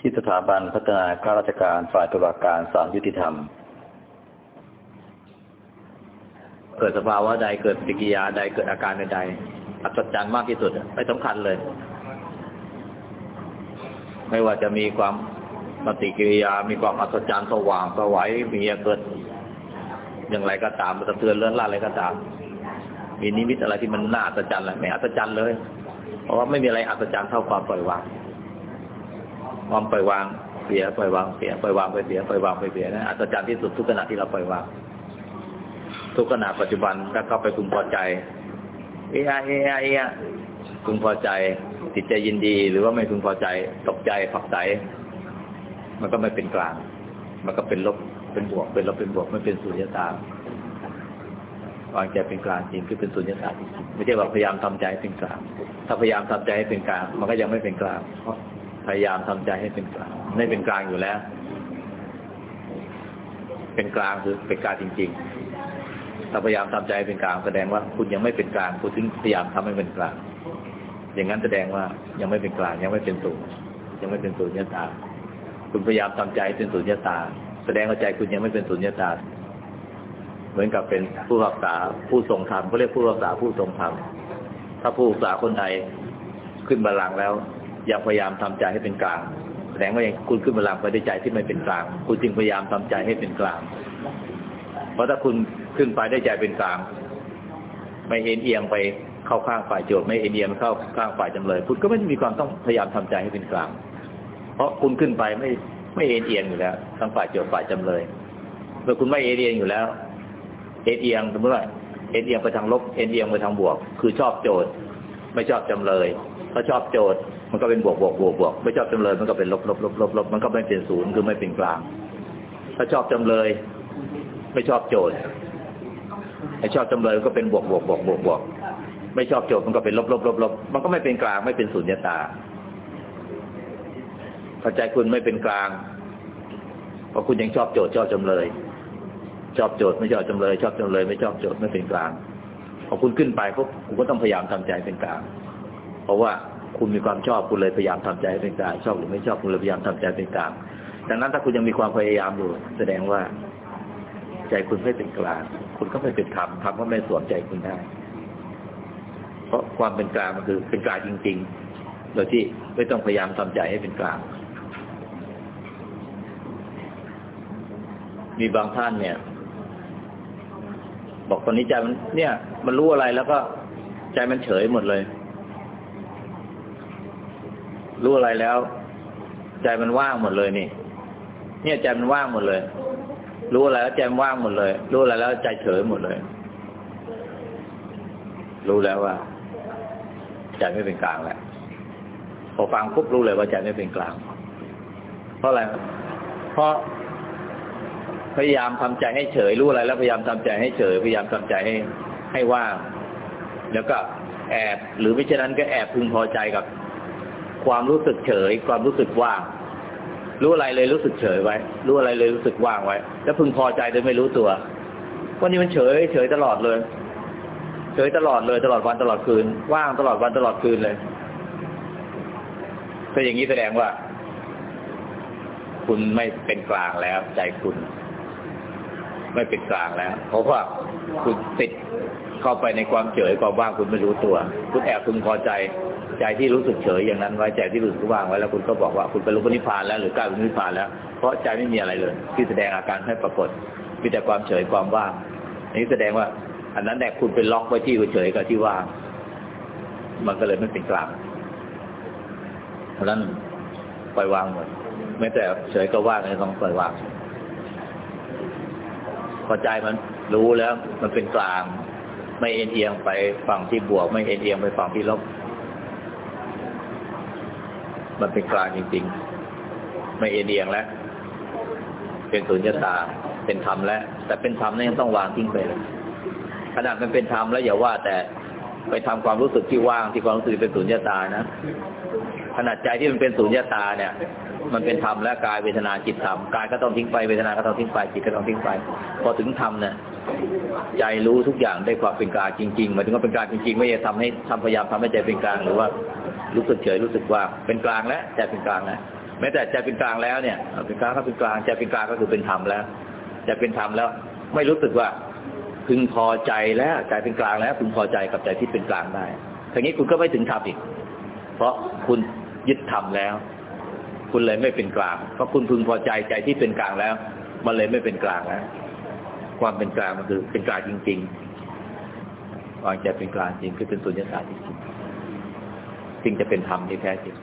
ที่สถาบันพัฒนาข้าราชการฝ่ายตุลาการศาลยุติธรรม เกิดสภาวะใดเกิดปฏิกิริยาใดเกิดอาการใดอัศจรรย์มากที่สุดไม่สำคัญเลย ไม่ว่าจะมีความปฏิกิริยา มีความอัศจรรย์สว่างสวัยมีเกิดอย่างไรก็ตามสะเทือนเลื่อนล่าอะไรก็ตาม มีนิมิตอะไรที่มันน่าอัศจรรย์แหละไม่อัศจรรย์เลย เพราะว่าไม่มีอะไรอัศจรรย์เท่าความปล่อยวาง ความปล่อยวางเสียปล่อยวางเสียปล่อยวางไปเสียปล่อยวางไปเสียนะอัศจรรย์ที่สุดทุกขณะที่เราปล่อยวาง ทุกขณะปัจจุบันถ้าเข้าไปพึงพอใจ เอะเอะเอะพึงพอใจจิตใจยินดี หรือว่าไม่พึงพอใจตกใจผักใสมันก็ไม่เป็นกลาง มันก็เป็นลบเป็นบวก เป็นลบเป็นบวกไม่เป็นสุญญตาวางใจเป็นกลางจริงคือเป็นสุญญตาจริงไม่ใช่ว่าพยายามทำใจให้เป็นกลาง ถ้าพยายามทำใจให้เป็นกลาง มันก็ยังไม่เป็นกลางเพราะ พยายามทำใจให้เป็นกลางไม่เป็นกลางอยู่แล้ว เป็นกลางคือเป็นกลางจริง ๆ ถ้าพยายามทำใจเป็นกลางแสดงว่าคุณยังไม่เป็นกลางคุณถึงพยายามทำให้เป็นกลาง อย่างนั้นแสดงว่ายังไม่เป็นกลางยังไม่เป็นศูนย์ยังไม่เป็นศูนย์ยตา คุณพยายามทำใจเป็นศูนย์ยตา แสดงว่าใจคุณยังไม่เป็นศูนย์ยตา เหมือนกับเป็นผู้รักษาผู้ทรงธรรมเขาเรียกผู้รักษาผู้ทรงธรรมถ้าผู้รักษาคนใดขึ้นบัลลังก์แล้ว ยังพยายามทำใจให้เป็นกลางแสดงว่ายังคุณขึ้นบัลลังไปด้วยใจที่ไม่เป็นกลาง คุณจึงพยายามทำใจให้เป็นกลาง เพราะถ้าคุณขึ้นไปได้ใจเป็นกลาง ไม่เอ็นเอียงไปเข้าข้างฝ่ายโจทย์ไม่เอ็นเอียงเข้าข้างฝ่ายจำเลย คุณก็ไม่มีความต้องพยายามทำใจให้เป็นกลาง เพราะคุณขึ้นไปไม่ไม่เอ็นเอียงอยู่แล้วทั้งฝ่ายโจทย์ฝ่ายจำเลยเมื่อคุณไม่เอ็นเอียงอยู่แล้ว เอ็นเอียงสมมติว่าเอ็นเอียงไปทางลบเอ็นเอียงไปทางบวก คือชอบโจทย์ ไม่ชอบจำเลยถ้าชอบโจทย์มันก็เป็นบวกบวกบวกบวกไม่ชอบจำเลยมันก็เป็นลบลบลบลบลบมันก็ไม่เป็นศูนย์คือไม่เป็นกลาง ถ้าชอบจำเลย ไม่ชอบโจทย์ไอ้ชอบจำเลยก็เป็นบวกบวกบวกบวกบวกไม่ชอบโจทย์มันก็เป็นลบลบลบลบมันก็ไม่เป็นกลางไม่เป็นสุญญตาพอใจคุณไม่เป็นกลางเพราะคุณยังชอบโจทย์ชอบจำเลย ชอบโจทย์ไม่ชอบจำเลย ชอบจำเลย ไม่ชอบโจทย์ไม่เป็นกลาง พอคุณขึ้นไปปุ๊บคุณก็ต้องพยายามทำใจเป็นกลางเพราะว่าคุณมีความชอบคุณเลยพยายามทำใจเป็นกลางชอบหรือไม่ชอบคุณเลยพยายามทำใจเป็นกลางดังนั้นถ้าคุณยังมีความพยายามอยู่ แสดงว่า ใจคุณไม่เป็นกลางคุณก็ไม่เป็นธรรมธรรมก็ไม่สวมใจคุณได้ เพราะความเป็นกลางมันคือเป็นกลางจริง ๆ โดยที่ไม่ต้องพยายามทำใจให้เป็นกลาง มีบางท่านเนี่ย บอกตอนนี้ใจมัน เนี่ย มันรู้อะไรแล้วก็ ใจมันเฉยหมดเลย รู้อะไรแล้ว ใจมันว่างหมดเลยนี่ เนี่ยใจมันว่างหมดเลย รู้อะไรแล้วใจมันว่างหมดเลย รู้อะไรแล้วใจเฉยหมดเลย รู้แล้วว่าใจไม่เป็นกลางแล้วพอฟังปุ๊บรู้เลยว่าใจไม่เป็นกลาง เพราะอะไร เพราะ พยายามทำใจให้เฉยรู้อะไร แล้วพยายามทำใจให้เฉย พยายามทำใจให้ให้ว่างแล้วก็แอบหรือไม่เช่นนั้นก็แอบพึงพอใจกับ ความรู้สึกเฉย ความรู้สึกว่างรู้อะไรเลยรู้สึกเฉยไว้ รู้อะไรเลยรู้สึกว่างไว้ แล้วพึงพอใจโดยไม่รู้ตัวว่านี่มันเฉย เฉยตลอดเลย เฉยตลอดเลยตลอดวันตลอดคืน ว่างตลอดวันตลอดคืนเลยถ้าอย่างนี้แสดงว่า คุณไม่เป็นกลางแล้วใจคุณ ไม่เป็นกลางแล้ว เพราะว่าคุณติดเข้าไปในความเฉยความว่างคุณไม่รู้ตัว คุณแอบพึงพอใจใจที่รู้สึกเฉยอย่างนั้นไว้ใจที่รู้สึกว่างไว้แล้วคุณก็บอกว่าคุณไปรู้นิพานแล้วหรือกล้ารู้นิพานแล้ว เพราะใจไม่มีอะไรเลย ที่แสดงอาการให้ปรากฏมีแต่ความเฉยความว่างอันนี้แสดงว่า อันนั้นแหละคุณเป็นล็อกไว้ที่เฉยกับที่ว่างมันก็เลยไม่เป็นกลางเพราะนั้นปล่อยวางหมดไม่แต่เฉยก็ว่างเลยต้องปล่อยวาง พอใจมันรู้แล้ว มันเป็นกลาง ไม่เอ็นเอียงไปฝั่งที่บวก ไม่เอ็นเอียงไปฝั่งที่ลบ มันเป็นกลางจริง ๆ ไม่เอ็นเอียงแล้ว เป็นสุญญตา เป็นธรรมแล้ว แต่เป็นธรรมนี่ยังต้องวางทิ้งไปเลยขนาดมันเป็นธรรมแล้วอย่าว่า แต่ไปทำความรู้สึกที่ว่างที่ความรู้สึกเป็นสุญญตานะขนาดใจที่มันเป็นสุญญตาเนี่ย มันเป็นธรรมและกายเวทนาจิตธรรมกายก็ต้องทิ้งไปเวทนาก็ต้องทิ้งไปจิตก็ต้องทิ้งไป พอถึงธรรมเนี่ยใจรู้ทุกอย่างได้ความเป็นกลางจริงๆหมายถึงว่าเป็นกลางจริงๆไม่ใช่ทำให้ทำพยายามทำให้ใจเป็นกลางหรือว่ารู้สึกเฉยรู้สึกว่าเป็นกลางแล้วใจเป็นกลางแล้วแม้แต่ใจเป็นกลางแล้วเนี่ยเป็นกลางก็เป็นกลางใจเป็นกลางก็คือเป็นธรรมแล้วใจเป็นธรรมแล้ว ไม่รู้สึกว่าพึงพอใจแล้วใจเป็นกลางแล้ว พึงพอใจกับใจที่เป็นกลางได้ทีนี้คุณก็ไม่ถึงธรรมอีก เพราะคุณยึดธรรมแล้ว คุณเลยไม่เป็นกลาง เพราะคุณพึงพอใจใจที่เป็นกลางแล้ว มันเลยไม่เป็นกลางแล้วความเป็นกลางมันคือเป็นกลางจริงๆวางใจเป็นกลางจริงคือเป็นสุญญตาจริงๆจึงจะเป็นธรรมที่แท้จริง